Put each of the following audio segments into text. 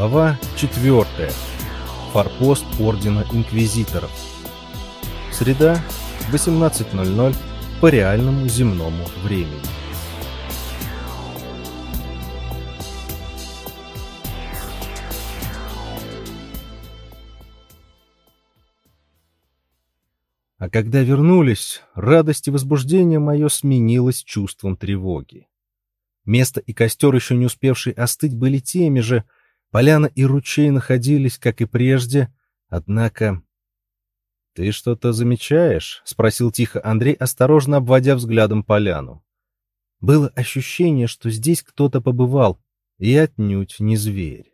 Глава 4. Форпост Ордена Инквизиторов. Среда, 18.00 по реальному земному времени. А когда вернулись, радость и возбуждение мое сменилось чувством тревоги. Место и костер, еще не успевшие остыть, были теми же, поляна и ручей находились, как и прежде, однако... — Ты что-то замечаешь? — спросил тихо Андрей, осторожно обводя взглядом поляну. Было ощущение, что здесь кто-то побывал, и отнюдь не зверь.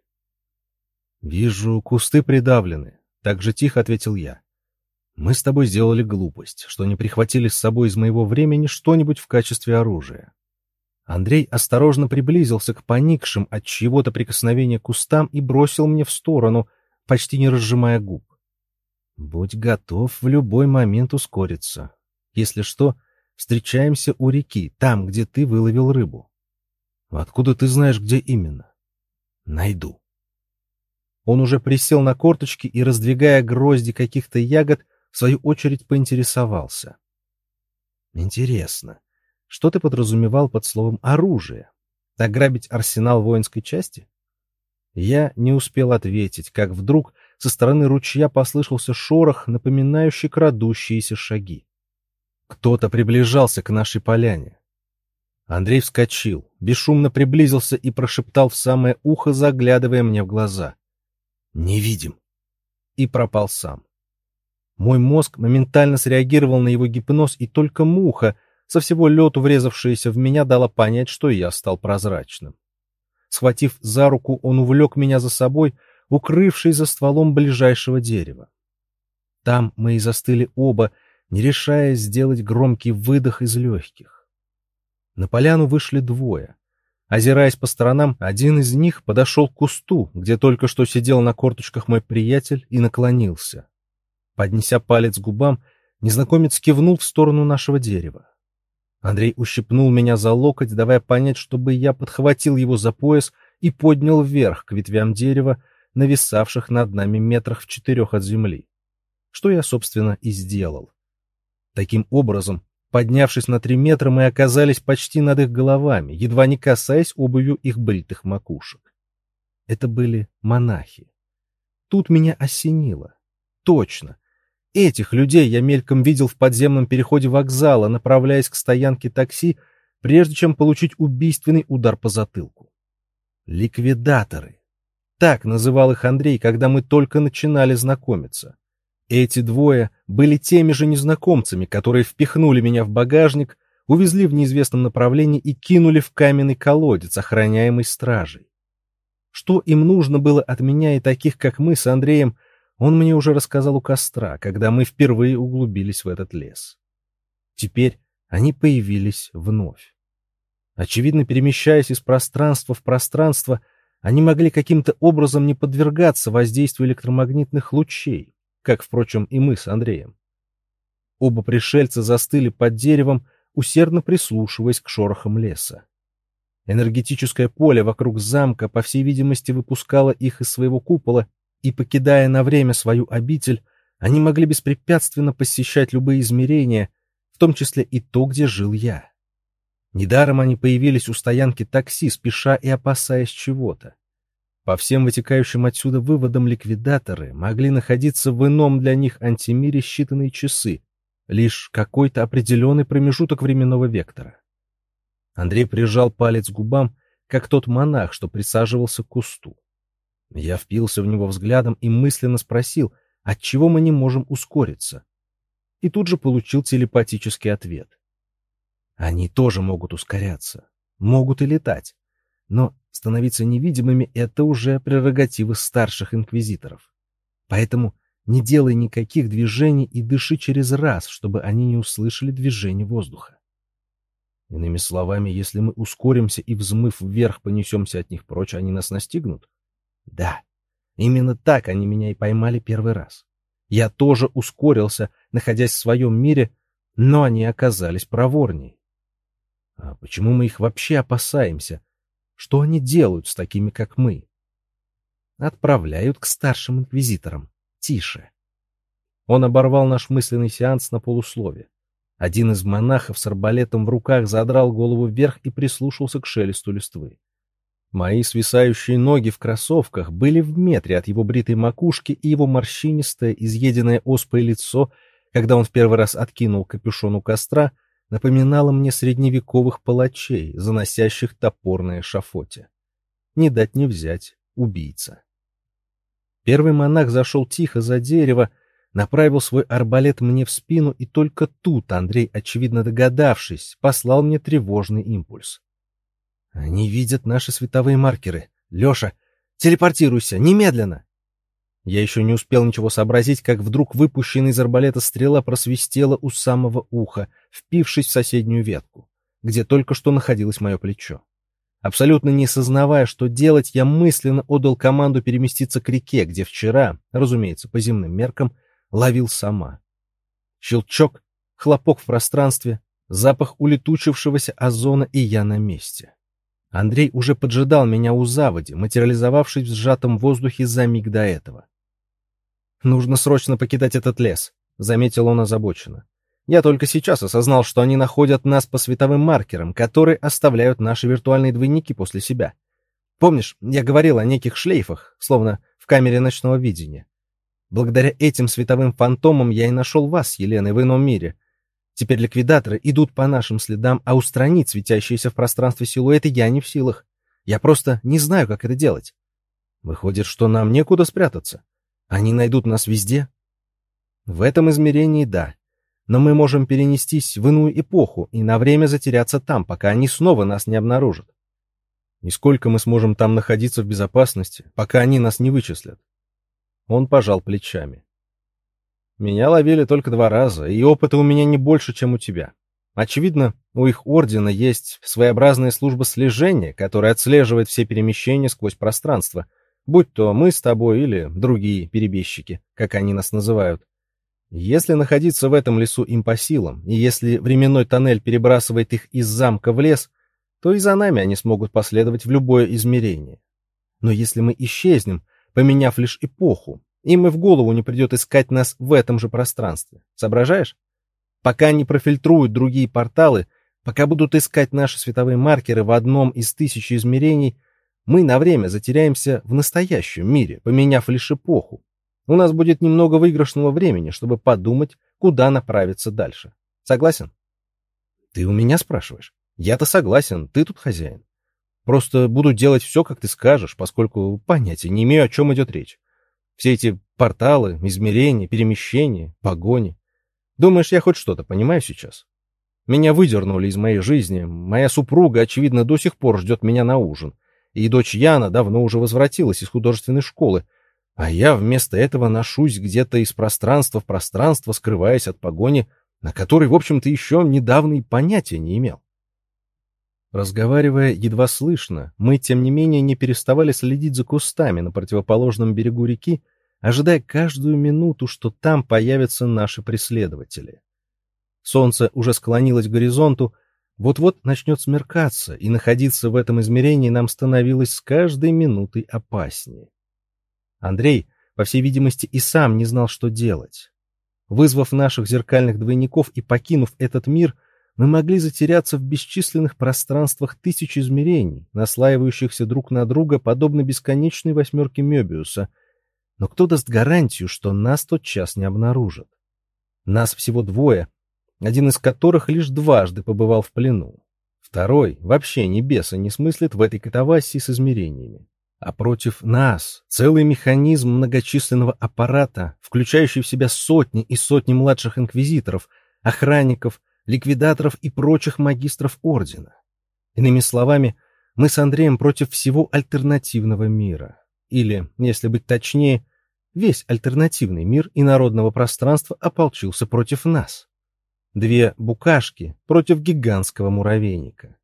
— Вижу, кусты придавлены, — так же тихо ответил я. Мы с тобой сделали глупость, что не прихватили с собой из моего времени что-нибудь в качестве оружия. Андрей осторожно приблизился к поникшим от чьего-то прикосновения кустам и бросил мне в сторону, почти не разжимая губ. Будь готов в любой момент ускориться. Если что, встречаемся у реки, там, где ты выловил рыбу. Откуда ты знаешь, где именно? Найду. Он уже присел на корточки и, раздвигая грозди каких-то ягод, в свою очередь поинтересовался. Интересно, что ты подразумевал под словом «оружие»? Ограбить арсенал воинской части? Я не успел ответить, как вдруг со стороны ручья послышался шорох, напоминающий крадущиеся шаги. Кто-то приближался к нашей поляне. Андрей вскочил, бесшумно приблизился и прошептал в самое ухо, заглядывая мне в глаза. «Не видим!» И пропал сам. Мой мозг моментально среагировал на его гипноз, и только муха, со всего лету врезавшаяся в меня, дала понять, что я стал прозрачным. Схватив за руку, он увлек меня за собой, укрывшись за стволом ближайшего дерева. Там мы и застыли оба, не решаясь сделать громкий выдох из легких. На поляну вышли двое. Озираясь по сторонам, один из них подошел к кусту, где только что сидел на корточках мой приятель, и наклонился. Поднеся палец к губам, незнакомец кивнул в сторону нашего дерева. Андрей ущипнул меня за локоть, давая понять, чтобы я подхватил его за пояс и поднял вверх к ветвям дерева, нависавших над нами метрах в четырех от земли. Что я, собственно, и сделал. Таким образом, поднявшись на три метра, мы оказались почти над их головами, едва не касаясь обувью их бритых макушек. Это были монахи. Тут меня осенило. Точно. Этих людей я мельком видел в подземном переходе вокзала, направляясь к стоянке такси, прежде чем получить убийственный удар по затылку. Ликвидаторы. Так называл их Андрей, когда мы только начинали знакомиться. Эти двое были теми же незнакомцами, которые впихнули меня в багажник, увезли в неизвестном направлении и кинули в каменный колодец, охраняемый стражей. Что им нужно было от меня и таких, как мы с Андреем, он мне уже рассказал у костра, когда мы впервые углубились в этот лес. Теперь они появились вновь. Очевидно, перемещаясь из пространства в пространство, они могли каким-то образом не подвергаться воздействию электромагнитных лучей, как, впрочем, и мы с Андреем. Оба пришельца застыли под деревом, усердно прислушиваясь к шорохам леса. Энергетическое поле вокруг замка, по всей видимости, выпускало их из своего купола и, покидая на время свою обитель, они могли беспрепятственно посещать любые измерения, в том числе и то, где жил я. Недаром они появились у стоянки такси, спеша и опасаясь чего-то. По всем вытекающим отсюда выводам ликвидаторы могли находиться в ином для них антимире считанные часы, лишь какой-то определенный промежуток временного вектора. Андрей прижал палец к губам, как тот монах, что присаживался к кусту. Я впился в него взглядом и мысленно спросил, отчего мы не можем ускориться. И тут же получил телепатический ответ. Они тоже могут ускоряться, могут и летать. Но становиться невидимыми — это уже прерогатива старших инквизиторов. Поэтому не делай никаких движений и дыши через раз, чтобы они не услышали движение воздуха. Иными словами, если мы ускоримся и, взмыв вверх, понесемся от них прочь, они нас настигнут? Да, именно так они меня и поймали первый раз. Я тоже ускорился, находясь в своем мире, но они оказались проворней. А почему мы их вообще опасаемся? Что они делают с такими, как мы? отправляют к старшим инквизиторам. Тише. Он оборвал наш мысленный сеанс на полуслове. Один из монахов с арбалетом в руках задрал голову вверх и прислушался к шелесту листвы. Мои свисающие ноги в кроссовках были в метре от его бритой макушки и его морщинистое, изъеденное оспой лицо, когда он в первый раз откинул капюшон у костра, напоминало мне средневековых палачей, заносящих топор на. Не дать не взять убийца. Первый монах зашел тихо за дерево, направил свой арбалет мне в спину, и только тут Андрей, очевидно догадавшись, послал мне тревожный импульс. «Они видят наши световые маркеры. Леша, телепортируйся, немедленно!» Я еще не успел ничего сообразить, как вдруг выпущенная из арбалета стрела просвистела у самого уха, впившись в соседнюю ветку, где только что находилось мое плечо. Абсолютно не сознавая, что делать, я мысленно отдал команду переместиться к реке, где вчера, разумеется, по земным меркам, ловил сама. Щелчок, хлопок в пространстве, запах улетучившегося озона, и я на месте. Андрей уже поджидал меня у заводи, материализовавшись в сжатом воздухе за миг до этого. «Нужно срочно покидать этот лес», — заметил он озабоченно. Я только сейчас осознал, что они находят нас по световым маркерам, которые оставляют наши виртуальные двойники после себя. Помнишь, я говорил о неких шлейфах, словно в камере ночного видения. Благодаря этим световым фантомам я и нашел вас, Елена, в ином мире. Теперь ликвидаторы идут по нашим следам, а устранить светящиеся в пространстве силуэты я не в силах. Я просто не знаю, как это делать. Выходит, что нам некуда спрятаться. Они найдут нас везде. В этом измерении — да но мы можем перенестись в иную эпоху и на время затеряться там, пока они снова нас не обнаружат. И сколько мы сможем там находиться в безопасности, пока они нас не вычислят? Он пожал плечами. Меня ловили только два раза, и опыта у меня не больше, чем у тебя. Очевидно, у их ордена есть своеобразная служба слежения, которая отслеживает все перемещения сквозь пространство, будь то мы с тобой или другие перебежчики, как они нас называют. Если находиться в этом лесу им по силам, и если временной тоннель перебрасывает их из замка в лес, то и за нами они смогут последовать в любое измерение. Но если мы исчезнем, поменяв лишь эпоху, им и в голову не придет искать нас в этом же пространстве. Соображаешь? Пока они профильтруют другие порталы, пока будут искать наши световые маркеры в одном из тысячи измерений, мы на время затеряемся в настоящем мире, поменяв лишь эпоху, у нас будет немного выигрышного времени, чтобы подумать, куда направиться дальше. Согласен? Ты у меня спрашиваешь? Я-то согласен, ты тут хозяин. Просто буду делать все, как ты скажешь, поскольку понятия не имею, о чем идет речь. Все эти порталы, измерения, перемещения, погони. Думаешь, я хоть что-то понимаю сейчас? Меня выдернули из моей жизни. Моя супруга, очевидно, до сих пор ждет меня на ужин. И дочь Яна давно уже возвратилась из художественной школы, а я вместо этого ношусь где-то из пространства в пространство, скрываясь от погони, на которой, в общем-то, еще недавно и понятия не имел. Разговаривая едва слышно, мы, тем не менее, не переставали следить за кустами на противоположном берегу реки, ожидая каждую минуту, что там появятся наши преследователи. Солнце уже склонилось к горизонту, вот-вот начнет смеркаться, и находиться в этом измерении нам становилось с каждой минутой опаснее. Андрей, по всей видимости, и сам не знал, что делать. Вызвав наших зеркальных двойников и покинув этот мир, мы могли затеряться в бесчисленных пространствах тысяч измерений, наслаивающихся друг на друга, подобно бесконечной восьмерке Мёбиуса. Но кто даст гарантию, что нас тот час не обнаружат? Нас всего двое, один из которых лишь дважды побывал в плену. Второй вообще ни беса не смыслит в этой катавасии с измерениями а против нас целый механизм многочисленного аппарата, включающий в себя сотни и сотни младших инквизиторов, охранников, ликвидаторов и прочих магистров ордена. Иными словами, мы с Андреем против всего альтернативного мира. Или, если быть точнее, весь альтернативный мир и народного пространства ополчился против нас. Две букашки против гигантского муравейника.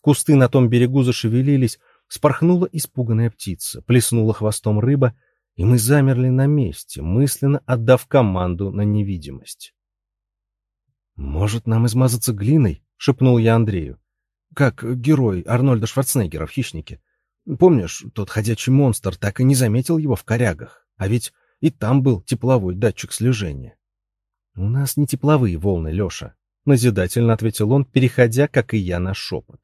Кусты на том берегу зашевелились, Спорхнула испуганная птица, плеснула хвостом рыба, и мы замерли на месте, мысленно отдав команду на невидимость. «Может, нам измазаться глиной?» — шепнул я Андрею. «Как герой Арнольда Шварценеггера в «Хищнике». Помнишь, тот ходячий монстр так и не заметил его в корягах, а ведь и там был тепловой датчик слежения. «У нас не тепловые волны, Леша», — назидательно ответил он, переходя, как и я, на шепот.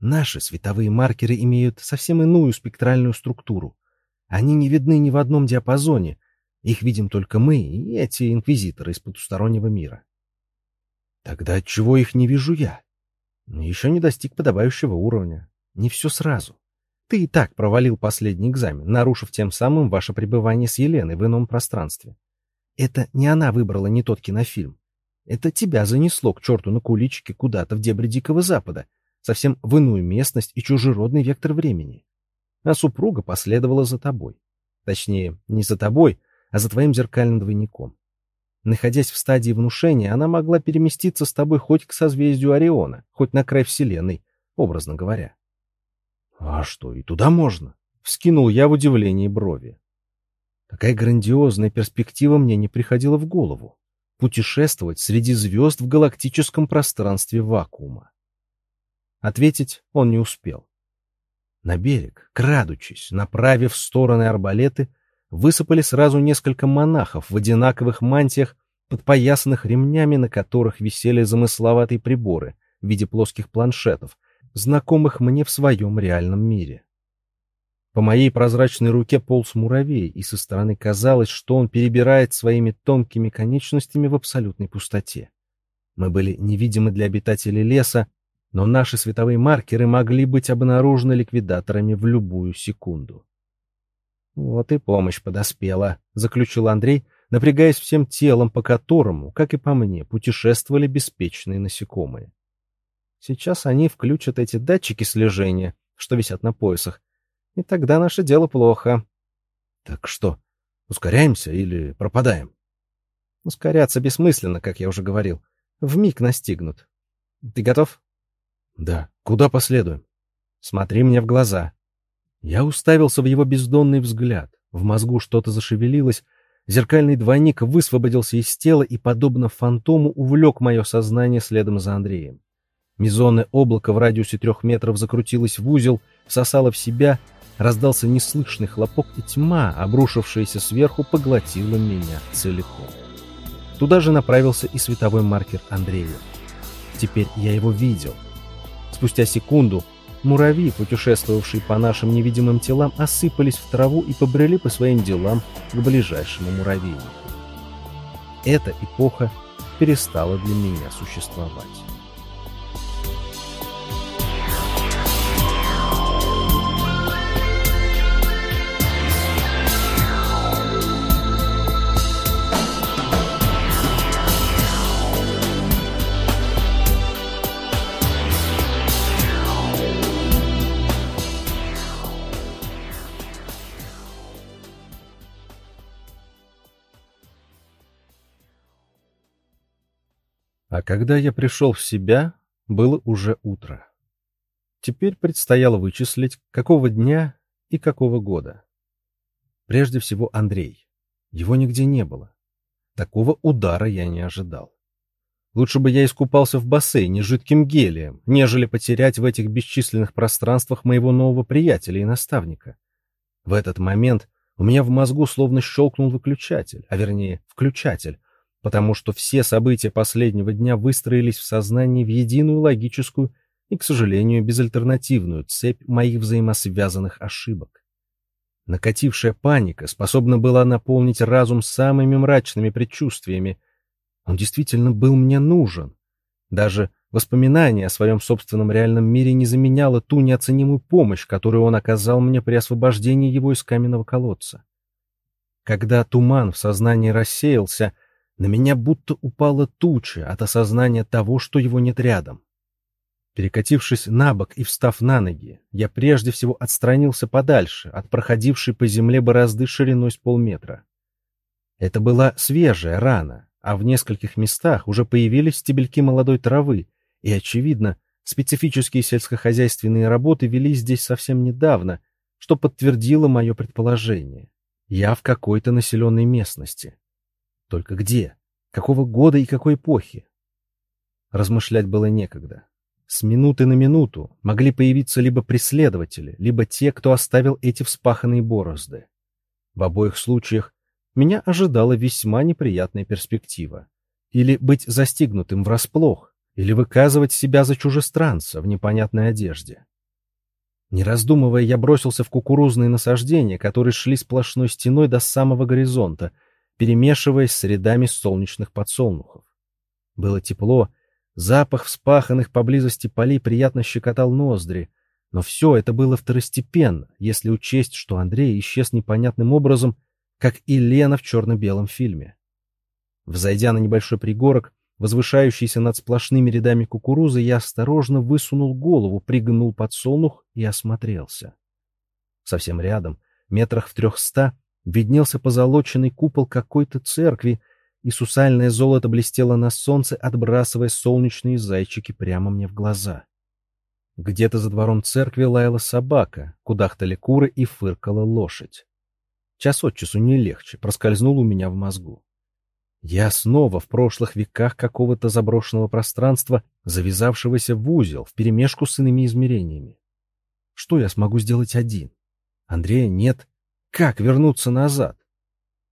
«Наши световые маркеры имеют совсем иную спектральную структуру. Они не видны ни в одном диапазоне. Их видим только мы и эти инквизиторы из потустороннего мира». «Тогда отчего их не вижу я?» «Еще не достиг подобающего уровня. Не все сразу. Ты и так провалил последний экзамен, нарушив тем самым ваше пребывание с Еленой в ином пространстве. Это не она выбрала не тот кинофильм. Это тебя занесло к черту на куличке куда-то в дебри Дикого Запада, совсем в иную местность и чужеродный вектор времени. А супруга последовала за тобой. Точнее, не за тобой, а за твоим зеркальным двойником. Находясь в стадии внушения, она могла переместиться с тобой хоть к созвездию Ориона, хоть на край Вселенной, образно говоря. — А что, и туда можно? — вскинул я в удивлении брови. Такая грандиозная перспектива мне не приходила в голову. Путешествовать среди звезд в галактическом пространстве вакуума. Ответить он не успел. На берег, крадучись, направив в стороны арбалеты, высыпали сразу несколько монахов в одинаковых мантиях, подпоясанных ремнями, на которых висели замысловатые приборы в виде плоских планшетов, знакомых мне в своем реальном мире. По моей прозрачной руке полз муравей, и со стороны казалось, что он перебирает своими тонкими конечностями в абсолютной пустоте. Мы были невидимы для обитателей леса, но наши световые маркеры могли быть обнаружены ликвидаторами в любую секунду. «Вот и помощь подоспела», — заключил Андрей, напрягаясь всем телом, по которому, как и по мне, путешествовали беспечные насекомые. Сейчас они включат эти датчики слежения, что висят на поясах, и тогда наше дело плохо. Так что, ускоряемся или пропадаем? Ускоряться бессмысленно, как я уже говорил. В миг настигнут. Ты готов? Да. Куда последуем? Смотри мне в глаза. Я уставился в его бездонный взгляд. В мозгу что-то зашевелилось. Зеркальный двойник высвободился из тела и, подобно фантому, увлек мое сознание следом за Андреем. Мизонное облако в радиусе трех метров закрутилось в узел, всосало в себя — Раздался неслышный хлопок, и тьма, обрушившаяся сверху, поглотила меня целиком. Туда же направился и световой маркер Андрея. Теперь я его видел. Спустя секунду муравьи, путешествовавшие по нашим невидимым телам, осыпались в траву и побрели по своим делам к ближайшему муравейнику. Эта эпоха перестала для меня существовать. А когда я пришел в себя, было уже утро. Теперь предстояло вычислить, какого дня и какого года. Прежде всего Андрей. Его нигде не было. Такого удара я не ожидал. Лучше бы я искупался в бассейне жидким гелием, нежели потерять в этих бесчисленных пространствах моего нового приятеля и наставника. В этот момент у меня в мозгу словно щелкнул выключатель, а вернее включатель, потому что все события последнего дня выстроились в сознании в единую логическую и, к сожалению, безальтернативную цепь моих взаимосвязанных ошибок. Накатившая паника способна была наполнить разум самыми мрачными предчувствиями. Он действительно был мне нужен. Даже воспоминание о своем собственном реальном мире не заменяло ту неоценимую помощь, которую он оказал мне при освобождении его из каменного колодца. Когда туман в сознании рассеялся, на меня будто упала туча от осознания того, что его нет рядом. Перекатившись на бок и встав на ноги, я прежде всего отстранился подальше от проходившей по земле борозды шириной с полметра. Это была свежая рана, а в нескольких местах уже появились стебельки молодой травы, и, очевидно, специфические сельскохозяйственные работы велись здесь совсем недавно, что подтвердило мое предположение. Я в какой-то населенной местности. Только где? Какого года и какой эпохи? Размышлять было некогда. С минуты на минуту могли появиться либо преследователи, либо те, кто оставил эти вспаханные борозды. В обоих случаях меня ожидала весьма неприятная перспектива. Или быть застигнутым врасплох, или выказывать себя за чужестранца в непонятной одежде. Не раздумывая, я бросился в кукурузные насаждения, которые шли сплошной стеной до самого горизонта, перемешиваясь с рядами солнечных подсолнухов. Было тепло, запах вспаханных поблизости полей приятно щекотал ноздри, но все это было второстепенно, если учесть, что Андрей исчез непонятным образом, как и Лена в черно-белом фильме. Взойдя на небольшой пригорок, возвышающийся над сплошными рядами кукурузы, я осторожно высунул голову, пригнул подсолнух и осмотрелся. Совсем рядом, метрах в трехста, виднелся позолоченный купол какой-то церкви, и сусальное золото блестело на солнце, отбрасывая солнечные зайчики прямо мне в глаза. Где-то за двором церкви лаяла собака, кудахтали куры и фыркала лошадь. Час от часу не легче, проскользнул у меня в мозгу. Я снова в прошлых веках какого-то заброшенного пространства, завязавшегося в узел, вперемешку с иными измерениями. Что я смогу сделать один? Андрея нет. Как вернуться назад?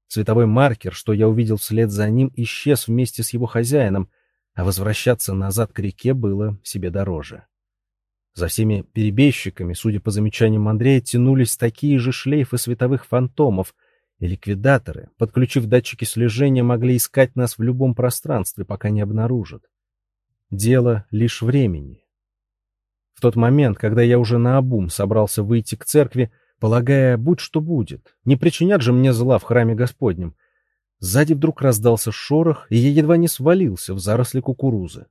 Цветовой маркер, что я увидел вслед за ним, исчез вместе с его хозяином, а возвращаться назад к реке было себе дороже. За всеми перебежчиками, судя по замечаниям Андрея, тянулись такие же шлейфы световых фантомов — и ликвидаторы, подключив датчики слежения, могли искать нас в любом пространстве, пока не обнаружат. Дело лишь времени. В тот момент, когда я уже наобум собрался выйти к церкви, полагая, будь что будет, не причинят же мне зла в храме Господнем, сзади вдруг раздался шорох, и я едва не свалился в заросли кукурузы.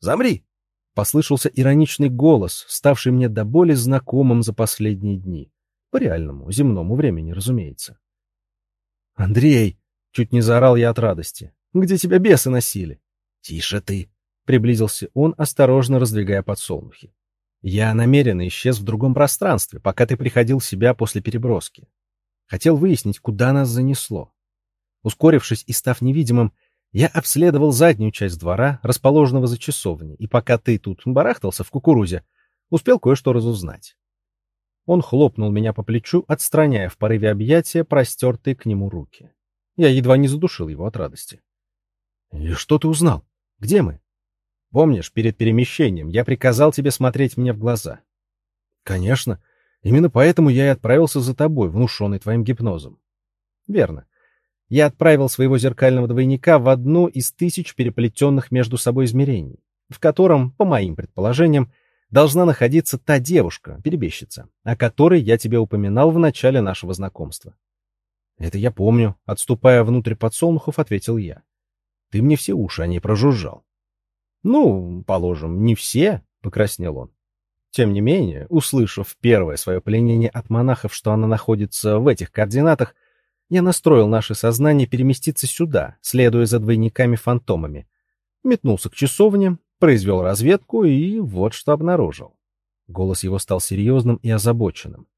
«Замри!» — послышался ироничный голос, ставший мне до боли знакомым за последние дни. По реальному, земному времени, разумеется. «Андрей!» — чуть не заорал я от радости. «Где тебя бесы носили?» «Тише ты!» — приблизился он, осторожно раздвигая подсолнухи. «Я намеренно исчез в другом пространстве, пока ты приходил в себя после переброски. Хотел выяснить, куда нас занесло. Ускорившись и став невидимым, я обследовал заднюю часть двора, расположенного за часовней, и пока ты тут барахтался в кукурузе, успел кое-что разузнать. Он хлопнул меня по плечу, отстраняя в порыве объятия простертые к нему руки. Я едва не задушил его от радости. — И что ты узнал? Где мы? — Помнишь, перед перемещением я приказал тебе смотреть мне в глаза? — Конечно. Именно поэтому я и отправился за тобой, внушенный твоим гипнозом. — Верно. Я отправил своего зеркального двойника в одну из тысяч переплетенных между собой измерений, в котором, по моим предположениям, должна находиться та девушка, перебежчица, о которой я тебе упоминал в начале нашего знакомства. Это я помню, отступая внутрь подсолнухов, ответил я. Ты мне все уши о ней прожужжал. Ну, положим, не все, покраснел он. Тем не менее, услышав первое свое пленение от монахов, что она находится в этих координатах, я настроил наше сознание переместиться сюда, следуя за двойниками-фантомами. Метнулся к часовне, произвел разведку и вот что обнаружил. Голос его стал серьезным и озабоченным.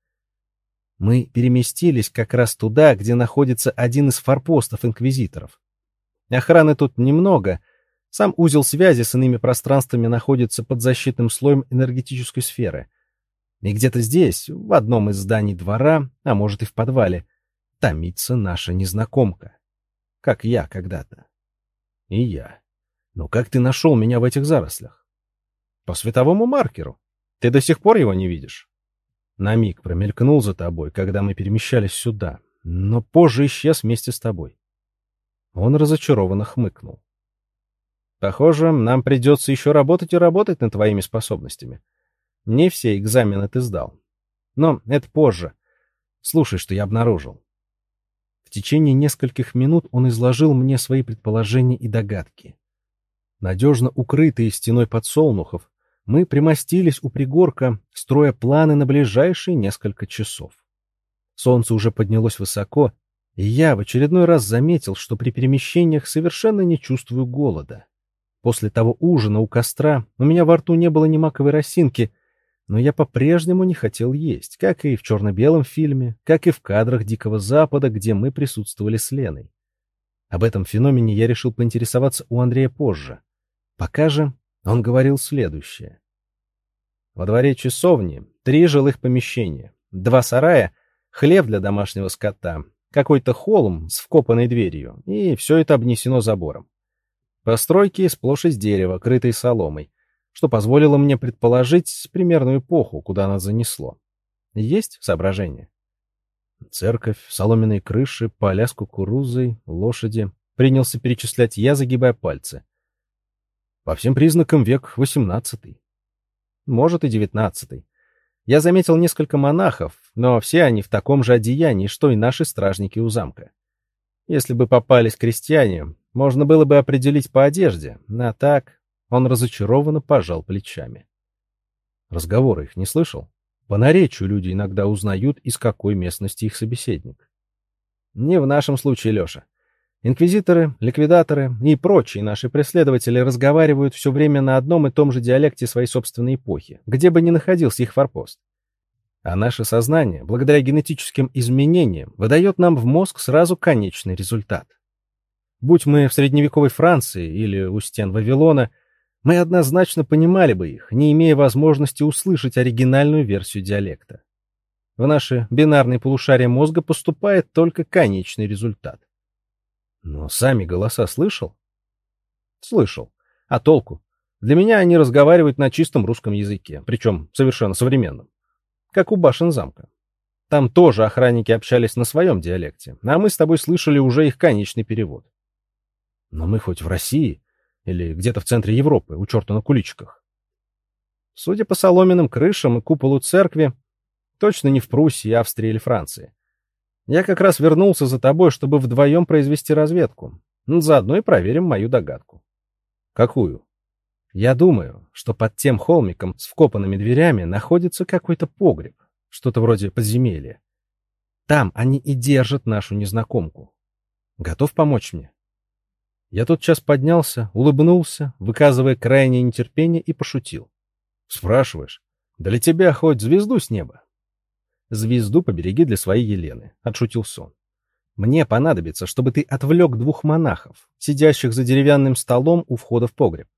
Мы переместились как раз туда, где находится один из форпостов инквизиторов. Охраны тут немного. Сам узел связи с иными пространствами находится под защитным слоем энергетической сферы. И где-то здесь, в одном из зданий двора, а может и в подвале, томится наша незнакомка. Как я когда-то. И я. Но как ты нашел меня в этих зарослях? По световому маркеру. Ты до сих пор его не видишь? На миг промелькнул за тобой, когда мы перемещались сюда, но позже исчез вместе с тобой. Он разочарованно хмыкнул. Похоже, нам придется еще работать и работать над твоими способностями. Не все экзамены ты сдал. Но это позже. Слушай, что я обнаружил. В течение нескольких минут он изложил мне свои предположения и догадки. Надежно укрытые стеной подсолнухов, мы примостились у пригорка, строя планы на ближайшие несколько часов. Солнце уже поднялось высоко, и я в очередной раз заметил, что при перемещениях совершенно не чувствую голода. После того ужина у костра у меня во рту не было ни маковой росинки, но я по-прежнему не хотел есть, как и в черно-белом фильме, как и в кадрах Дикого Запада, где мы присутствовали с Леной. Об этом феномене я решил поинтересоваться у Андрея позже. Пока же Он говорил следующее. Во дворе часовни три жилых помещения, два сарая, хлев для домашнего скота, какой-то холм с вкопанной дверью, и все это обнесено забором. Постройки сплошь из дерева, крытой соломой, что позволило мне предположить примерную эпоху, куда она занесло. Есть соображения? Церковь, соломенные крыши, поля с кукурузой, лошади. Принялся перечислять я, загибая пальцы. По всем признакам век восемнадцатый. Может и девятнадцатый. Я заметил несколько монахов, но все они в таком же одеянии, что и наши стражники у замка. Если бы попались крестьяне, можно было бы определить по одежде, а так он разочарованно пожал плечами. Разговоры их не слышал? По наречию люди иногда узнают, из какой местности их собеседник. Не в нашем случае, Леша. Инквизиторы, ликвидаторы и прочие наши преследователи разговаривают все время на одном и том же диалекте своей собственной эпохи, где бы ни находился их форпост. А наше сознание, благодаря генетическим изменениям, выдает нам в мозг сразу конечный результат. Будь мы в средневековой Франции или у стен Вавилона – мы однозначно понимали бы их, не имея возможности услышать оригинальную версию диалекта. В наши бинарные полушария мозга поступает только конечный результат. Но сами голоса слышал? Слышал. А толку? Для меня они разговаривают на чистом русском языке, причем совершенно современном. Как у башен замка. Там тоже охранники общались на своем диалекте, а мы с тобой слышали уже их конечный перевод. Но мы хоть в России, или где-то в центре Европы, у черта на куличиках. Судя по соломенным крышам и куполу церкви, точно не в Пруссии, Австрии или Франции. Я как раз вернулся за тобой, чтобы вдвоем произвести разведку. Заодно и проверим мою догадку. Какую? Я думаю, что под тем холмиком с вкопанными дверями находится какой-то погреб, что-то вроде подземелья. Там они и держат нашу незнакомку. Готов помочь мне? Я тотчас поднялся, улыбнулся, выказывая крайнее нетерпение, и пошутил. «Спрашиваешь? Для тебя хоть звезду с неба?» «Звезду побереги для своей Елены», — отшутил сон. «Мне понадобится, чтобы ты отвлек двух монахов, сидящих за деревянным столом у входа в погреб.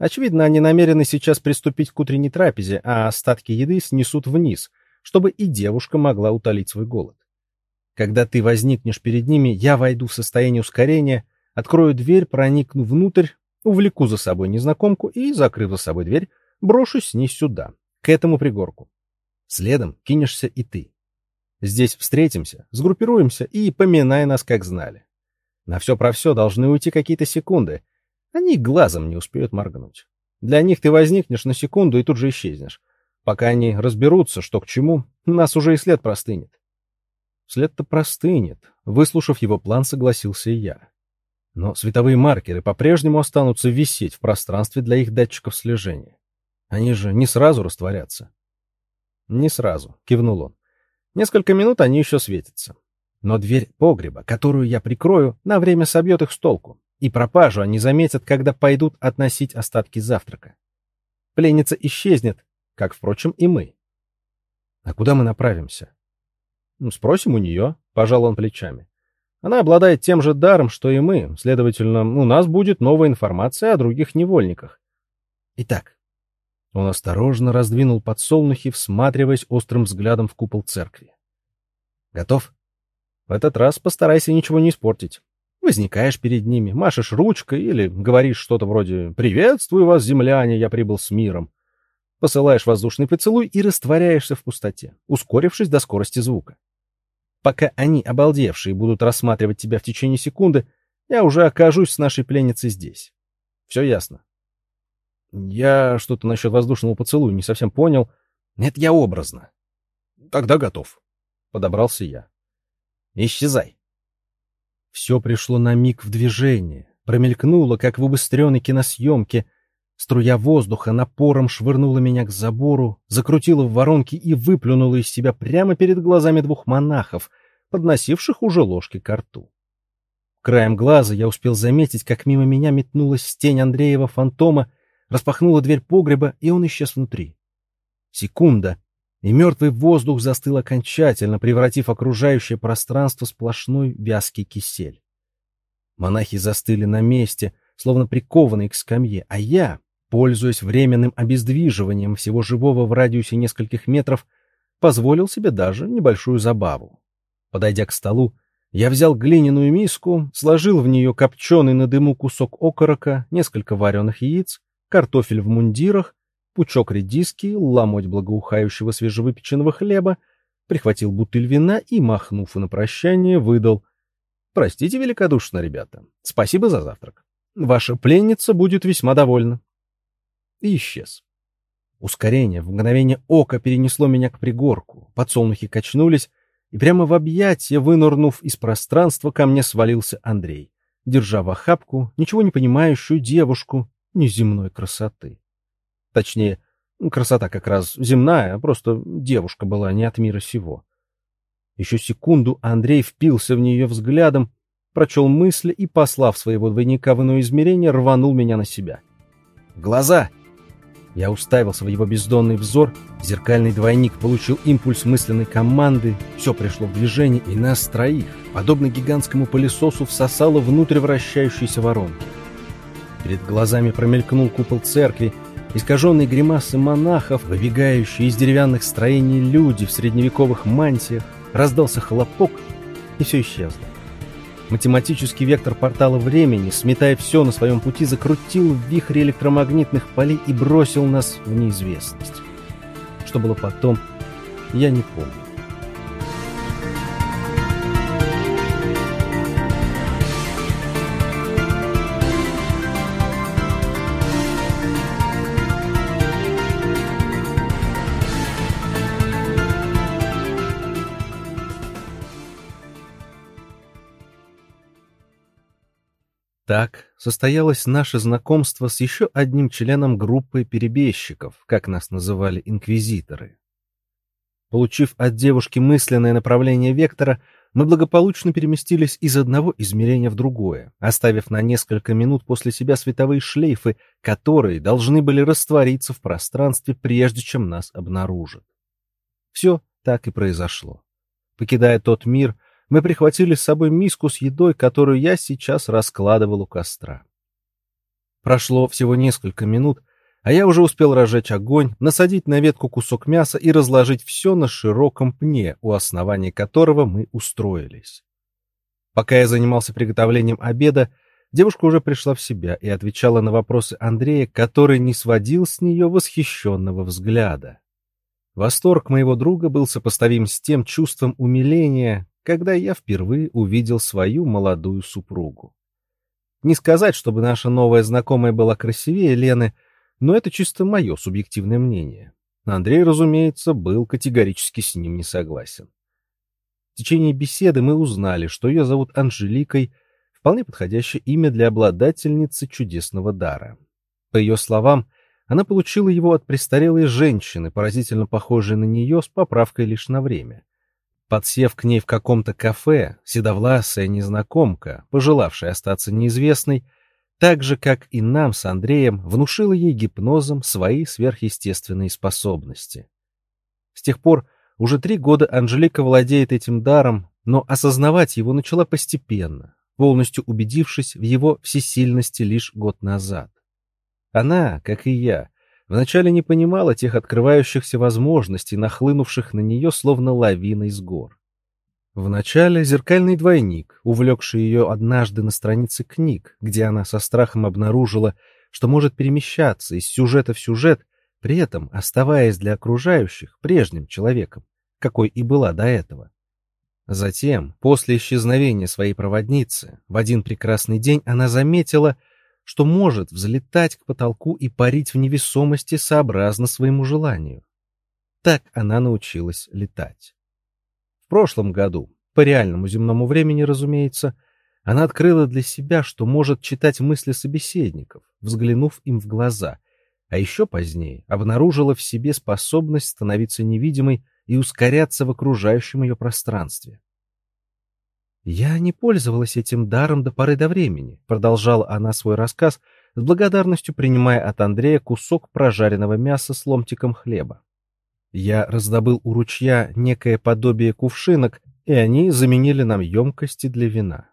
Очевидно, они намерены сейчас приступить к утренней трапезе, а остатки еды снесут вниз, чтобы и девушка могла утолить свой голод. Когда ты возникнешь перед ними, я войду в состояние ускорения — Открою дверь, проникну внутрь, увлеку за собой незнакомку и, закрыв за собой дверь, брошусь с ней сюда, к этому пригорку. Следом кинешься и ты. Здесь встретимся, сгруппируемся и поминай нас, как знали. На все про все должны уйти какие-то секунды. Они глазом не успеют моргнуть. Для них ты возникнешь на секунду и тут же исчезнешь. Пока они разберутся, что к чему, нас уже и след простынет. След-то простынет. Выслушав его план, согласился и я. Но световые маркеры по-прежнему останутся висеть в пространстве для их датчиков слежения. Они же не сразу растворятся. Не сразу, кивнул он. Несколько минут они еще светятся. Но дверь погреба, которую я прикрою, на время собьет их с толку, и пропажу они заметят, когда пойдут относить остатки завтрака. Пленница исчезнет, как, впрочем, и мы. А куда мы направимся? Ну, спросим у нее, пожал он плечами. Она обладает тем же даром, что и мы, следовательно, у нас будет новая информация о других невольниках. Итак, он осторожно раздвинул подсолнухи, всматриваясь острым взглядом в купол церкви. Готов? В этот раз постарайся ничего не испортить. Возникаешь перед ними, машешь ручкой или говоришь что-то вроде «Приветствую вас, земляне, я прибыл с миром». Посылаешь воздушный поцелуй и растворяешься в пустоте, ускорившись до скорости звука. Пока они, обалдевшие, будут рассматривать тебя в течение секунды, я уже окажусь с нашей пленницей здесь. Все ясно. Я что-то насчет воздушного поцелуя не совсем понял. Нет, я образно. Тогда готов. Подобрался я. Исчезай. Все пришло на миг в движение, промелькнуло, как в убыстренной киносъемке. Струя воздуха напором швырнула меня к забору, закрутила в воронке и выплюнула из себя прямо перед глазами двух монахов, подносивших уже ложки к рту. Краем глаза я успел заметить, как мимо меня метнулась тень Андреева фантома, распахнула дверь погреба, и он исчез внутри. Секунда, и мертвый воздух застыл окончательно, превратив окружающее пространство в сплошной вязкий кисель. Монахи застыли на месте, словно прикованные к скамье, а я, пользуясь временным обездвиживанием всего живого в радиусе нескольких метров, позволил себе даже небольшую забаву. Подойдя к столу, я взял глиняную миску, сложил в нее копченый на дыму кусок окорока, несколько вареных яиц, картофель в мундирах, пучок редиски, ломоть благоухающего свежевыпеченного хлеба, прихватил бутыль вина и, махнув на прощание, выдал. «Простите великодушно, ребята. Спасибо за завтрак. Ваша пленница будет весьма довольна». И исчез. Ускорение в мгновение ока перенесло меня к пригорку. Подсолнухи качнулись, и прямо в объятия, вынырнув из пространства, ко мне свалился Андрей, держа в охапку ничего не понимающую девушку неземной красоты. Точнее, красота как раз земная, просто девушка была не от мира сего. Еще секунду Андрей впился в нее взглядом, прочел мысли и, послав своего двойника в иное измерение, рванул меня на себя. «Глаза!» Я уставился в его бездонный взор, зеркальный двойник получил импульс мысленной команды, все пришло в движение, и нас троих, подобно гигантскому пылесосу, всосало внутрь вращающейся воронки. Перед глазами промелькнул купол церкви, искаженные гримасы монахов, выбегающие из деревянных строений люди в средневековых мантиях, раздался хлопок, и все исчезло. Математический вектор портала времени, сметая все на своем пути, закрутил в вихре электромагнитных полей и бросил нас в неизвестность. Что было потом, я не помню. Так состоялось наше знакомство с еще одним членом группы перебежчиков, как нас называли инквизиторы. Получив от девушки мысленное направление вектора, мы благополучно переместились из одного измерения в другое, оставив на несколько минут после себя световые шлейфы, которые должны были раствориться в пространстве, прежде чем нас обнаружат. Все так и произошло. Покидая тот мир, мы прихватили с собой миску с едой, которую я сейчас раскладывал у костра. Прошло всего несколько минут, а я уже успел разжечь огонь, насадить на ветку кусок мяса и разложить все на широком пне, у основания которого мы устроились. Пока я занимался приготовлением обеда, девушка уже пришла в себя и отвечала на вопросы Андрея, который не сводил с нее восхищенного взгляда. Восторг моего друга был сопоставим с тем чувством умиления, когда я впервые увидел свою молодую супругу. Не сказать, чтобы наша новая знакомая была красивее Лены, но это чисто мое субъективное мнение. Андрей, разумеется, был категорически с ним не согласен. В течение беседы мы узнали, что ее зовут Анжеликой, вполне подходящее имя для обладательницы чудесного дара. По ее словам, она получила его от престарелой женщины, поразительно похожей на нее, с поправкой лишь на время. Подсев к ней в каком-то кафе, седовласая незнакомка, пожелавшая остаться неизвестной, так же, как и нам с Андреем, внушила ей гипнозом свои сверхъестественные способности. С тех пор уже три года Анжелика владеет этим даром, но осознавать его начала постепенно, полностью убедившись в его всесильности лишь год назад. Она, как и я, Вначале не понимала тех открывающихся возможностей, нахлынувших на нее словно лавина из гор. Вначале зеркальный двойник, увлекший ее однажды на странице книг, где она со страхом обнаружила, что может перемещаться из сюжета в сюжет, при этом оставаясь для окружающих прежним человеком, какой и была до этого. Затем, после исчезновения своей проводницы, в один прекрасный день она заметила, что может взлетать к потолку и парить в невесомости сообразно своему желанию. Так она научилась летать. В прошлом году, по реальному земному времени, разумеется, она открыла для себя, что может читать мысли собеседников, взглянув им в глаза, а еще позднее обнаружила в себе способность становиться невидимой и ускоряться в окружающем ее пространстве. «Я не пользовалась этим даром до поры до времени», — продолжала она свой рассказ, с благодарностью принимая от Андрея кусок прожаренного мяса с ломтиком хлеба. Я раздобыл у ручья некое подобие кувшинок, и они заменили нам емкости для вина.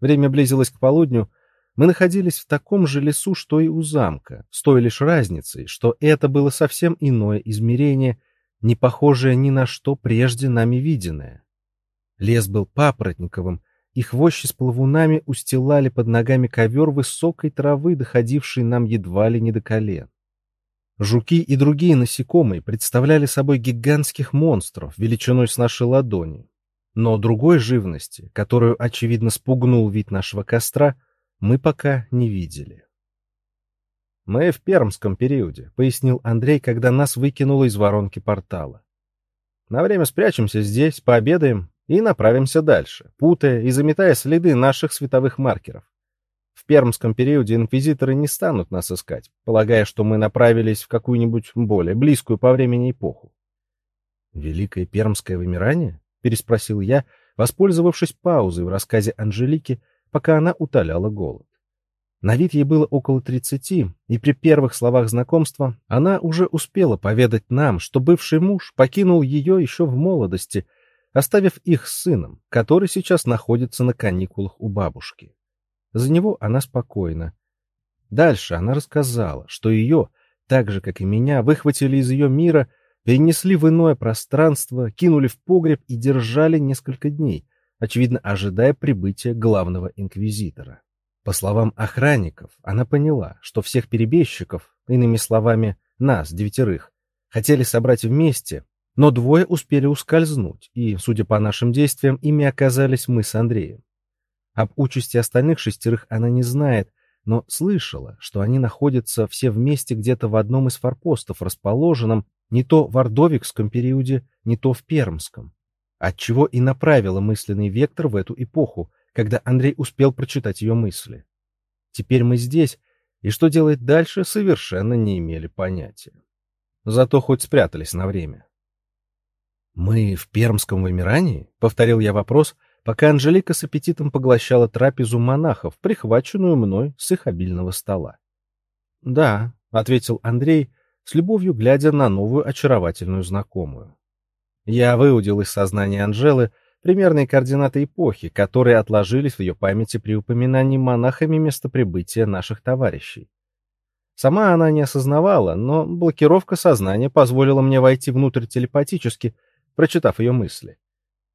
Время близилось к полудню, Мы находились в таком же лесу, что и у замка, с той лишь разницей, что это было совсем иное измерение, не похожее ни на что прежде нами виденное. Лес был папоротниковым, и хвощи с плавунами устилали под ногами ковер высокой травы, доходившей нам едва ли не до колен. Жуки и другие насекомые представляли собой гигантских монстров величиной с нашей ладони. Но другой живности, которую, очевидно, спугнул вид нашего костра, мы пока не видели. «Мы в пермском периоде», — пояснил Андрей, когда нас выкинуло из воронки портала. «На время спрячемся здесь, пообедаем и направимся дальше, путая и заметая следы наших световых маркеров. В пермском периоде инквизиторы не станут нас искать, полагая, что мы направились в какую-нибудь более близкую по времени эпоху. «Великое пермское вымирание?» — переспросил я, воспользовавшись паузой в рассказе Анжелики, пока она утоляла голод. На вид ей было около тридцати, и при первых словах знакомства она уже успела поведать нам, что бывший муж покинул ее еще в молодости — оставив их с сыном, который сейчас находится на каникулах у бабушки. За него она спокойна. Дальше она рассказала, что ее, так же, как и меня, выхватили из ее мира, перенесли в иное пространство, кинули в погреб и держали несколько дней, очевидно, ожидая прибытия главного инквизитора. По словам охранников, она поняла, что всех перебежчиков, иными словами, нас, девятерых, хотели собрать вместе, но двое успели ускользнуть, и, судя по нашим действиям, ими оказались мы с Андреем. Об участи остальных шестерых она не знает, но слышала, что они находятся все вместе где-то в одном из форпостов, расположенном не то в Ордовикском периоде, не то в Пермском. Отчего и направила мысленный вектор в эту эпоху, когда Андрей успел прочитать ее мысли. Теперь мы здесь, и что делать дальше, совершенно не имели понятия. Зато хоть спрятались на время. «Мы в пермском вымирании?» — повторил я вопрос, пока Анжелика с аппетитом поглощала трапезу монахов, прихваченную мной с их обильного стола. «Да», — ответил Андрей, с любовью глядя на новую очаровательную знакомую. Я выудил из сознания Анжелы примерные координаты эпохи, которые отложились в ее памяти при упоминании монахами места прибытия наших товарищей. Сама она не осознавала, но блокировка сознания позволила мне войти внутрь телепатически — прочитав ее мысли.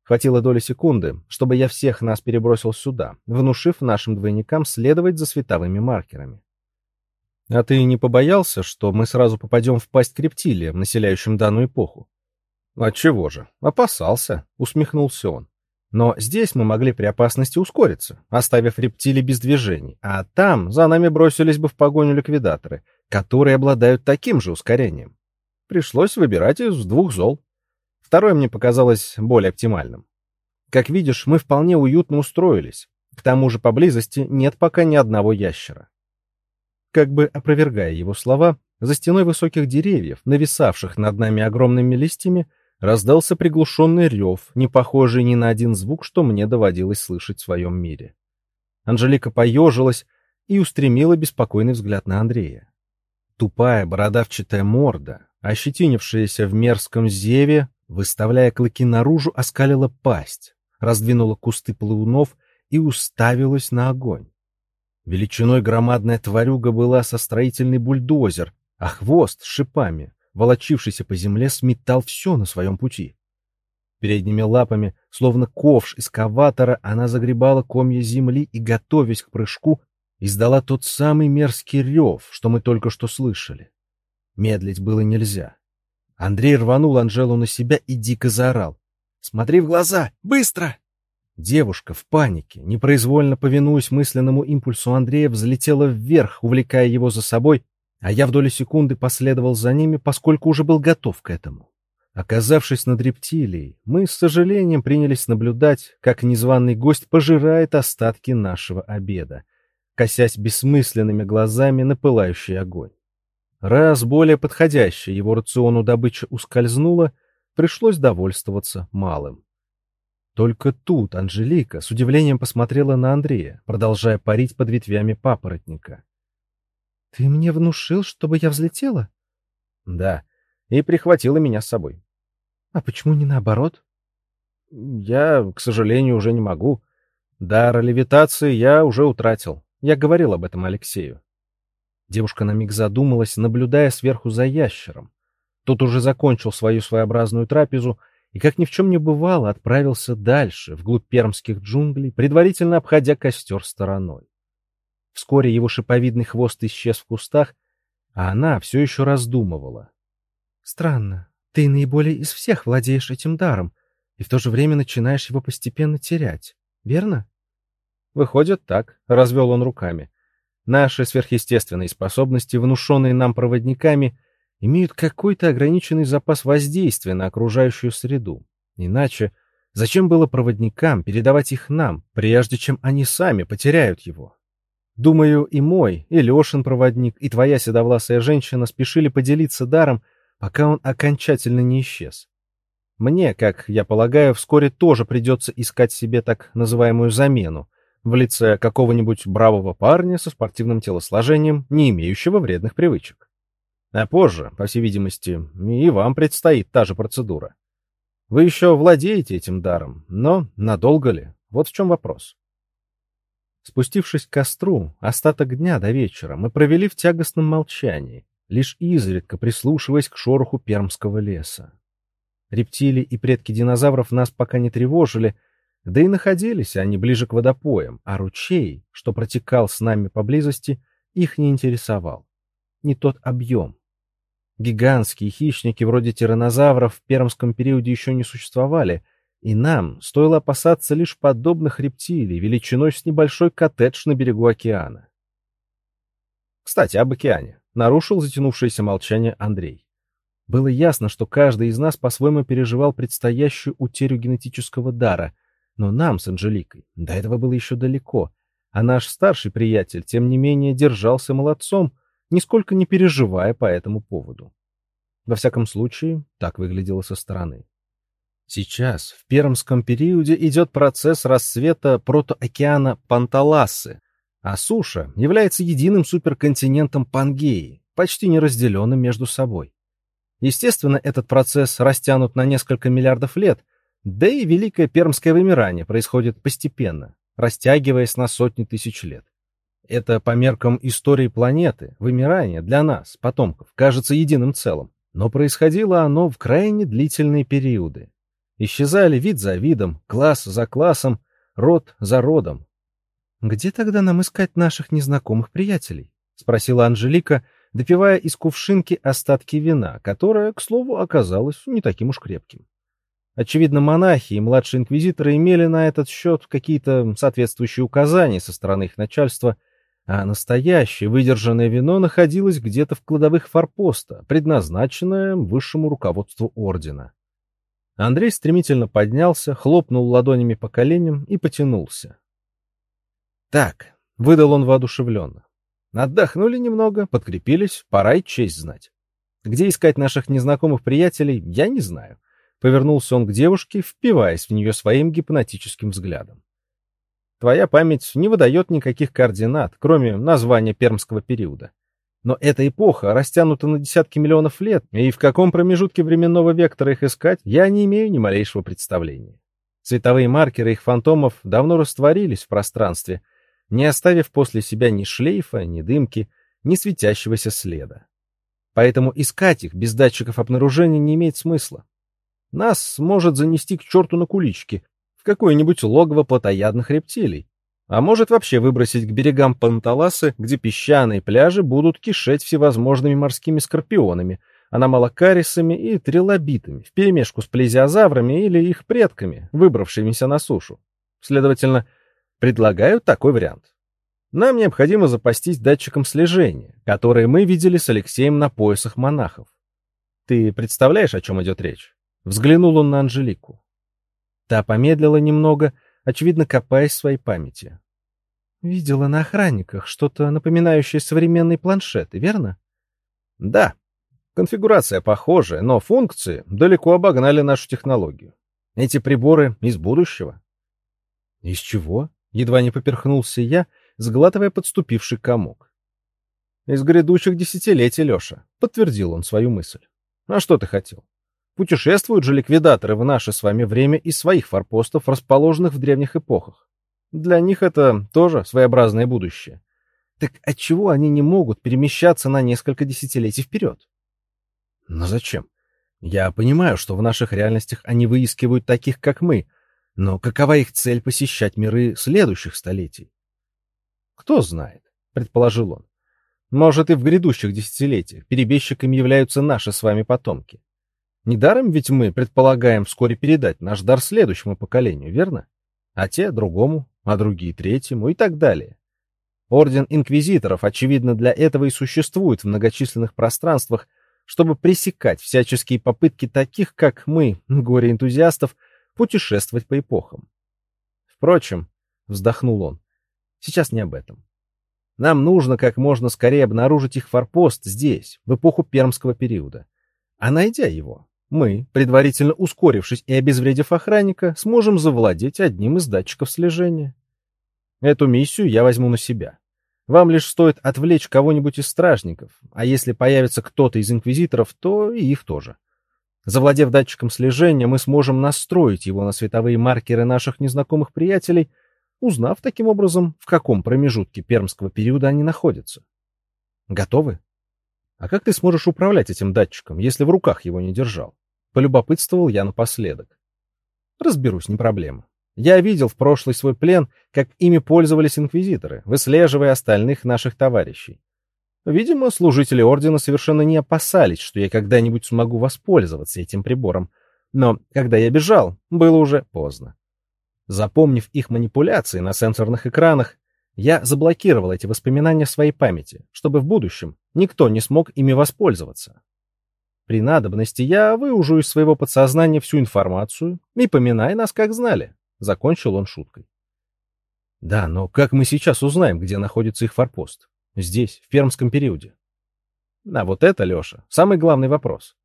Хватило доли секунды, чтобы я всех нас перебросил сюда, внушив нашим двойникам следовать за световыми маркерами. А ты не побоялся, что мы сразу попадем в пасть к рептилиям, населяющим данную эпоху? Отчего же? Опасался, усмехнулся он. Но здесь мы могли при опасности ускориться, оставив рептилий без движений, а там за нами бросились бы в погоню ликвидаторы, которые обладают таким же ускорением. Пришлось выбирать из двух зол. Второе мне показалось более оптимальным. Как видишь, мы вполне уютно устроились. К тому же поблизости нет пока ни одного ящера. Как бы опровергая его слова, за стеной высоких деревьев, нависавших над нами огромными листьями, раздался приглушенный рев, не похожий ни на один звук, что мне доводилось слышать в своем мире. Анжелика поежилась и устремила беспокойный взгляд на Андрея. Тупая бородавчатая морда, ощетинившаяся в мерзком зеве, выставляя клыки наружу, оскалила пасть, раздвинула кусты плавунов и уставилась на огонь. Величиной громадная тварюга была со строительный бульдозер, а хвост с шипами, волочившийся по земле, сметал все на своем пути. Передними лапами, словно ковш эскаватора, она загребала комья земли и, готовясь к прыжку, издала тот самый мерзкий рев, что мы только что слышали. Медлить было нельзя. Андрей рванул Анжелу на себя и дико заорал. «Смотри в глаза! Быстро!» Девушка в панике, непроизвольно повинуясь мысленному импульсу Андрея, взлетела вверх, увлекая его за собой, а я в доли секунды последовал за ними, поскольку уже был готов к этому. Оказавшись над рептилией, мы с сожалением принялись наблюдать, как незваный гость пожирает остатки нашего обеда, косясь бессмысленными глазами на пылающий огонь. Раз более подходящая его рациону добыча ускользнула, пришлось довольствоваться малым. Только тут Анжелика с удивлением посмотрела на Андрея, продолжая парить под ветвями папоротника. — Ты мне внушил, чтобы я взлетела? — Да, и прихватила меня с собой. — А почему не наоборот? — Я, к сожалению, уже не могу. Дар левитации я уже утратил. Я говорил об этом Алексею. Девушка на миг задумалась, наблюдая сверху за ящером. Тот уже закончил свою своеобразную трапезу и, как ни в чем не бывало, отправился дальше, вглубь пермских джунглей, предварительно обходя костер стороной. Вскоре его шиповидный хвост исчез в кустах, а она все еще раздумывала. «Странно, ты наиболее из всех владеешь этим даром, и в то же время начинаешь его постепенно терять, верно?» «Выходит так», — развел он руками. «Наши сверхъестественные способности, внушенные нам проводниками, имеют какой-то ограниченный запас воздействия на окружающую среду. Иначе зачем было проводникам передавать их нам, прежде чем они сами потеряют его? Думаю, и мой, и Лешин проводник, и твоя седовласая женщина спешили поделиться даром, пока он окончательно не исчез. Мне, как я полагаю, вскоре тоже придется искать себе так называемую замену в лице какого-нибудь бравого парня со спортивным телосложением, не имеющего вредных привычек. А позже, по всей видимости, и вам предстоит та же процедура. Вы еще владеете этим даром, но надолго ли? Вот в чем вопрос. Спустившись к костру, остаток дня до вечера мы провели в тягостном молчании, лишь изредка прислушиваясь к шороху пермского леса. Рептилии и предки динозавров нас пока не тревожили, да и находились они ближе к водопоям, а ручей, что протекал с нами поблизости, их не интересовал. Не тот объем. Гигантские хищники вроде тираннозавров в пермском периоде еще не существовали, и нам стоило опасаться лишь подобных рептилий величиной с небольшой коттедж на берегу океана. Кстати, об океане. Нарушил затянувшееся молчание Андрей. Было ясно, что каждый из нас по-своему переживал предстоящую утерю генетического дара, но нам с Анжеликой до этого было еще далеко, а наш старший приятель, тем не менее, держался молодцом, нисколько не переживая по этому поводу. Во всяком случае, так выглядело со стороны. Сейчас, в пермском периоде, идет процесс рассвета протоокеана Панталасы, а суша является единым суперконтинентом Пангеи, почти не разделенным между собой. Естественно, этот процесс растянут на несколько миллиардов лет, да и Великое Пермское вымирание происходит постепенно, растягиваясь на сотни тысяч лет. Это по меркам истории планеты, вымирание для нас, потомков, кажется единым целым. Но происходило оно в крайне длительные периоды. Исчезали вид за видом, класс за классом, род за родом. «Где тогда нам искать наших незнакомых приятелей?» — спросила Анжелика, допивая из кувшинки остатки вина, которое, к слову, оказалось не таким уж крепким. Очевидно, монахи и младшие инквизиторы имели на этот счет какие-то соответствующие указания со стороны их начальства — а настоящее выдержанное вино находилось где-то в кладовых форпоста, предназначенное высшему руководству ордена. Андрей стремительно поднялся, хлопнул ладонями по коленям и потянулся. «Так», — выдал он воодушевленно. «Отдохнули немного, подкрепились, пора и честь знать. Где искать наших незнакомых приятелей, я не знаю». Повернулся он к девушке, впиваясь в нее своим гипнотическим взглядом. Твоя память не выдает никаких координат, кроме названия пермского периода. Но эта эпоха растянута на десятки миллионов лет, и в каком промежутке временного вектора их искать, я не имею ни малейшего представления. Цветовые маркеры их фантомов давно растворились в пространстве, не оставив после себя ни шлейфа, ни дымки, ни светящегося следа. Поэтому искать их без датчиков обнаружения не имеет смысла. Нас может занести к черту на куличке, в какое-нибудь логово плотоядных рептилий, а может вообще выбросить к берегам Панталасы, где песчаные пляжи будут кишеть всевозможными морскими скорпионами, аномалокарисами и трилобитами, вперемешку с плезиозаврами или их предками, выбравшимися на сушу. Следовательно, предлагаю такой вариант. Нам необходимо запастись датчиком слежения, который мы видели с Алексеем на поясах монахов. Ты представляешь, о чем идет речь? Взглянул он на Анжелику. Та помедлила немного, очевидно, копаясь в своей памяти. «Видела на охранниках что-то напоминающее современные планшеты, верно?» «Да. Конфигурация похожая, но функции далеко обогнали нашу технологию. Эти приборы из будущего». «Из чего?» — едва не поперхнулся я, сглатывая подступивший комок. «Из грядущих десятилетий, Леша», — подтвердил он свою мысль. «А что ты хотел?» Путешествуют же ликвидаторы в наше с вами время из своих форпостов, расположенных в древних эпохах. Для них это тоже своеобразное будущее. Так отчего они не могут перемещаться на несколько десятилетий вперед? Но зачем? Я понимаю, что в наших реальностях они выискивают таких, как мы, но какова их цель посещать миры следующих столетий? Кто знает, предположил он. Может, и в грядущих десятилетиях перебежчиками являются наши с вами потомки. Недаром ведь мы предполагаем вскоре передать наш дар следующему поколению, верно? А те — другому, а другие — третьему и так далее. Орден инквизиторов, очевидно, для этого и существует в многочисленных пространствах, чтобы пресекать всяческие попытки таких, как мы, горе-энтузиастов, путешествовать по эпохам. Впрочем, вздохнул он, сейчас не об этом. Нам нужно как можно скорее обнаружить их форпост здесь, в эпоху пермского периода. А найдя его, мы, предварительно ускорившись и обезвредив охранника, сможем завладеть одним из датчиков слежения. Эту миссию я возьму на себя. Вам лишь стоит отвлечь кого-нибудь из стражников, а если появится кто-то из инквизиторов, то и их тоже. Завладев датчиком слежения, мы сможем настроить его на световые маркеры наших незнакомых приятелей, узнав таким образом, в каком промежутке пермского периода они находятся. Готовы? А как ты сможешь управлять этим датчиком, если в руках его не держал? Полюбопытствовал я напоследок. Разберусь, не проблема. Я видел в прошлый свой плен, как ими пользовались инквизиторы, выслеживая остальных наших товарищей. Видимо, служители ордена совершенно не опасались, что я когда-нибудь смогу воспользоваться этим прибором. Но когда я бежал, было уже поздно. Запомнив их манипуляции на сенсорных экранах, я заблокировал эти воспоминания в своей памяти, чтобы в будущем никто не смог ими воспользоваться. При надобности я выужу из своего подсознания всю информацию и поминай нас, как знали. Закончил он шуткой. Да, но как мы сейчас узнаем, где находится их форпост? Здесь, в пермском периоде. А вот это, Леша, самый главный вопрос.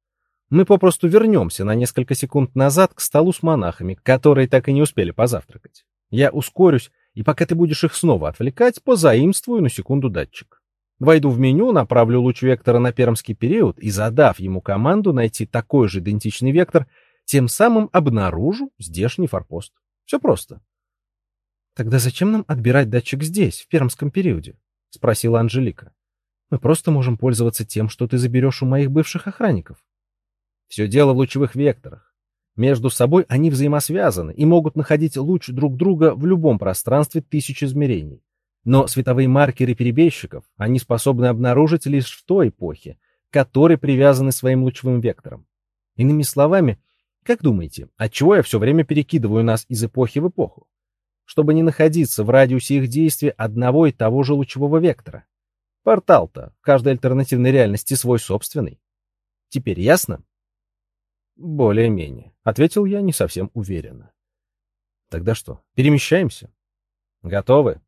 Мы попросту вернемся на несколько секунд назад к столу с монахами, которые так и не успели позавтракать. Я ускорюсь, и пока ты будешь их снова отвлекать, позаимствую на секунду датчик. Войду в меню, направлю луч вектора на пермский период и, задав ему команду найти такой же идентичный вектор, тем самым обнаружу здешний форпост. Все просто. Тогда зачем нам отбирать датчик здесь, в пермском периоде? Спросила Анжелика. Мы просто можем пользоваться тем, что ты заберешь у моих бывших охранников. Все дело в лучевых векторах. Между собой они взаимосвязаны и могут находить луч друг друга в любом пространстве тысяч измерений. Но световые маркеры перебежчиков они способны обнаружить лишь в той эпохе, к которой привязаны своим лучевым вектором. Иными словами, как думаете, отчего я все время перекидываю нас из эпохи в эпоху? Чтобы не находиться в радиусе их действия одного и того же лучевого вектора. Портал-то в каждой альтернативной реальности свой собственный. Теперь ясно? Более-менее, ответил я не совсем уверенно. Тогда что, перемещаемся? Готовы?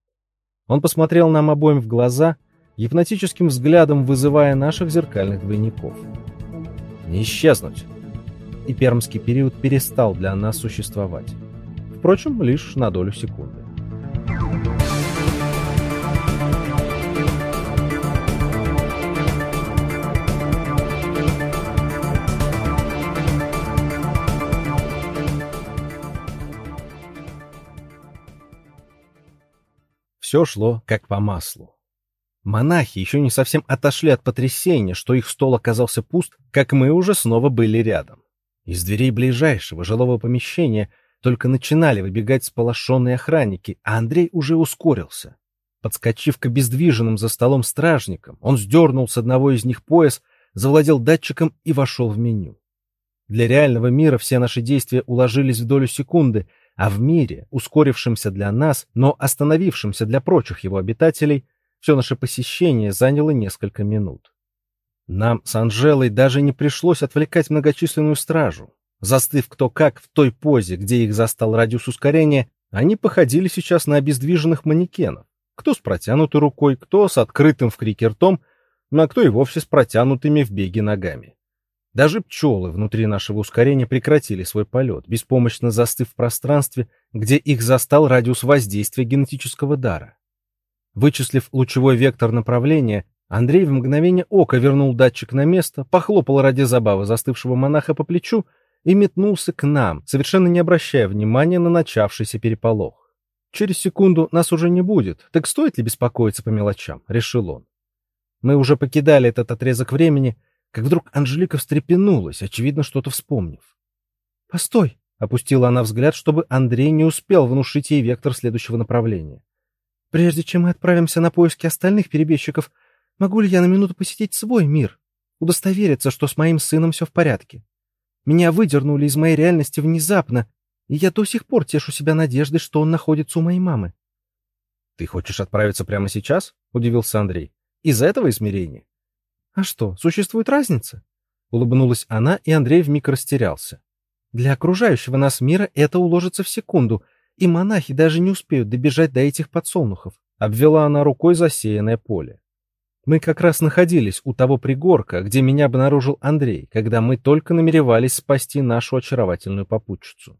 Он посмотрел нам обоим в глаза, гипнотическим взглядом вызывая наших зеркальных двойников. Не исчезнуть и пермский период перестал для нас существовать. Впрочем, лишь на долю секунды. Все шло как по маслу. Монахи еще не совсем отошли от потрясения, что их стол оказался пуст, как мы уже снова были рядом. Из дверей ближайшего жилого помещения только начинали выбегать сполошенные охранники, а Андрей уже ускорился. Подскочив к обездвиженным за столом стражникам, он сдернул с одного из них пояс, завладел датчиком и вошел в меню. Для реального мира все наши действия уложились в долю секунды, а в мире, ускорившемся для нас, но остановившемся для прочих его обитателей, все наше посещение заняло несколько минут. Нам с Анжелой даже не пришлось отвлекать многочисленную стражу. Застыв кто как в той позе, где их застал радиус ускорения, они походили сейчас на обездвиженных манекенов. Кто с протянутой рукой, кто с открытым в крике ртом, ну а кто и вовсе с протянутыми в беге ногами. Даже пчелы внутри нашего ускорения прекратили свой полет, беспомощно застыв в пространстве, где их застал радиус воздействия генетического дара. Вычислив лучевой вектор направления, Андрей в мгновение ока вернул датчик на место, похлопал ради забавы застывшего монаха по плечу и метнулся к нам, совершенно не обращая внимания на начавшийся переполох. Через секунду нас уже не будет, так стоит ли беспокоиться по мелочам?» — решил он. Мы уже покидали этот отрезок времени, как вдруг Анжелика встрепенулась, очевидно, что-то вспомнив. «Постой!» — опустила она взгляд, чтобы Андрей не успел внушить ей вектор следующего направления. «Прежде чем мы отправимся на поиски остальных перебежчиков, могу ли я на минуту посетить свой мир, удостовериться, что с моим сыном все в порядке? Меня выдернули из моей реальности внезапно, и я до сих пор тешу себя надеждой, что он находится у моей мамы». «Ты хочешь отправиться прямо сейчас?» — удивился Андрей. «Из этого измерения?» «А что, существует разница?» Улыбнулась она, и Андрей вмиг растерялся. «Для окружающего нас мира это уложится в секунду, и монахи даже не успеют добежать до этих подсолнухов», обвела она рукой засеянное поле. Мы как раз находились у того пригорка, где меня обнаружил Андрей, когда мы только намеревались спасти нашу очаровательную попутчицу.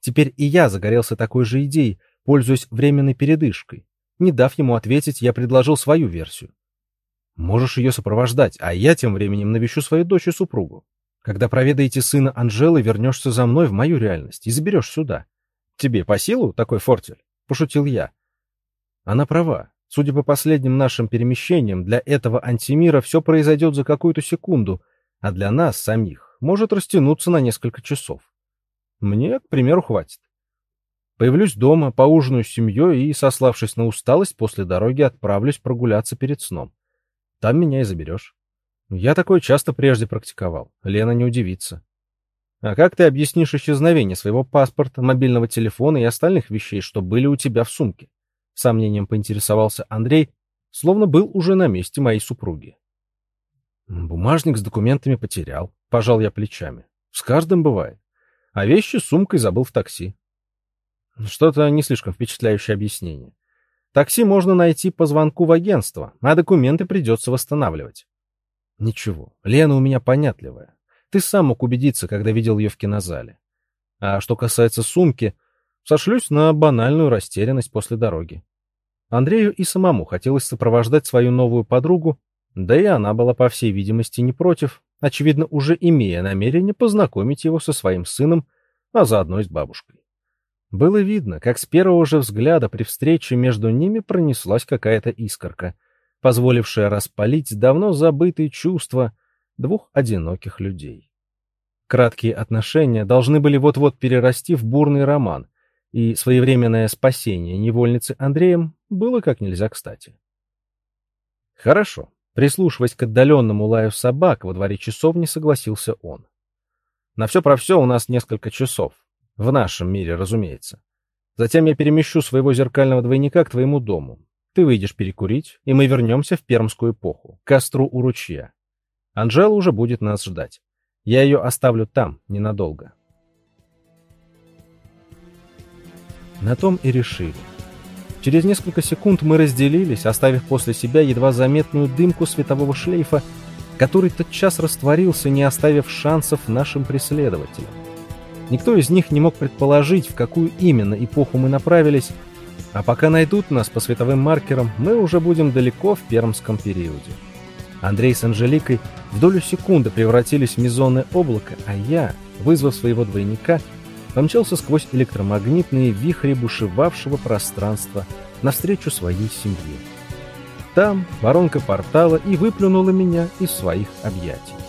Теперь и я загорелся такой же идеей, пользуясь временной передышкой. Не дав ему ответить, я предложил свою версию. Можешь ее сопровождать, а я тем временем навещу свою дочь и супругу. Когда проведаете сына Анжелы, вернешься за мной в мою реальность и заберешь сюда. Тебе по силу такой фортель? Пошутил я. Она права. Судя по последним нашим перемещениям, для этого антимира все произойдет за какую-то секунду, а для нас самих может растянуться на несколько часов. Мне, к примеру, хватит. Появлюсь дома, поужинаю с семьей и, сославшись на усталость, после дороги отправлюсь прогуляться перед сном. Там меня и заберешь. Я такое часто прежде практиковал. Лена не удивится. А как ты объяснишь исчезновение своего паспорта, мобильного телефона и остальных вещей, что были у тебя в сумке? Сомнением поинтересовался Андрей, словно был уже на месте моей супруги. Бумажник с документами потерял. Пожал я плечами. С каждым бывает. А вещи с сумкой забыл в такси. Что-то не слишком впечатляющее объяснение. Такси можно найти по звонку в агентство, а документы придется восстанавливать. Ничего, Лена у меня понятливая. Ты сам мог убедиться, когда видел ее в кинозале. А что касается сумки, сошлюсь на банальную растерянность после дороги. Андрею и самому хотелось сопровождать свою новую подругу, да и она была, по всей видимости, не против, очевидно, уже имея намерение познакомить его со своим сыном, а заодно и с бабушкой. Было видно, как с первого же взгляда при встрече между ними пронеслась какая-то искорка, позволившая распалить давно забытые чувства двух одиноких людей. Краткие отношения должны были вот-вот перерасти в бурный роман, и своевременное спасение невольницы Андреем было как нельзя кстати. Хорошо, прислушиваясь к отдаленному лаю собак во дворе часовни, согласился он. На все про все у нас несколько часов, в нашем мире, разумеется. Затем я перемещу своего зеркального двойника к твоему дому. Ты выйдешь перекурить, и мы вернемся в пермскую эпоху, к костру у ручья. Анжела уже будет нас ждать. Я ее оставлю там, ненадолго. На том и решили. Через несколько секунд мы разделились, оставив после себя едва заметную дымку светового шлейфа, который тотчас растворился, не оставив шансов нашим преследователям. Никто из них не мог предположить, в какую именно эпоху мы направились, а пока найдут нас по световым маркерам, мы уже будем далеко в пермском периоде. Андрей с Анжеликой в долю секунды превратились в мезонное облако, а я, вызвав своего двойника, помчался сквозь электромагнитные вихри бушевавшего пространства навстречу своей семье. Там воронка портала и выплюнула меня из своих объятий.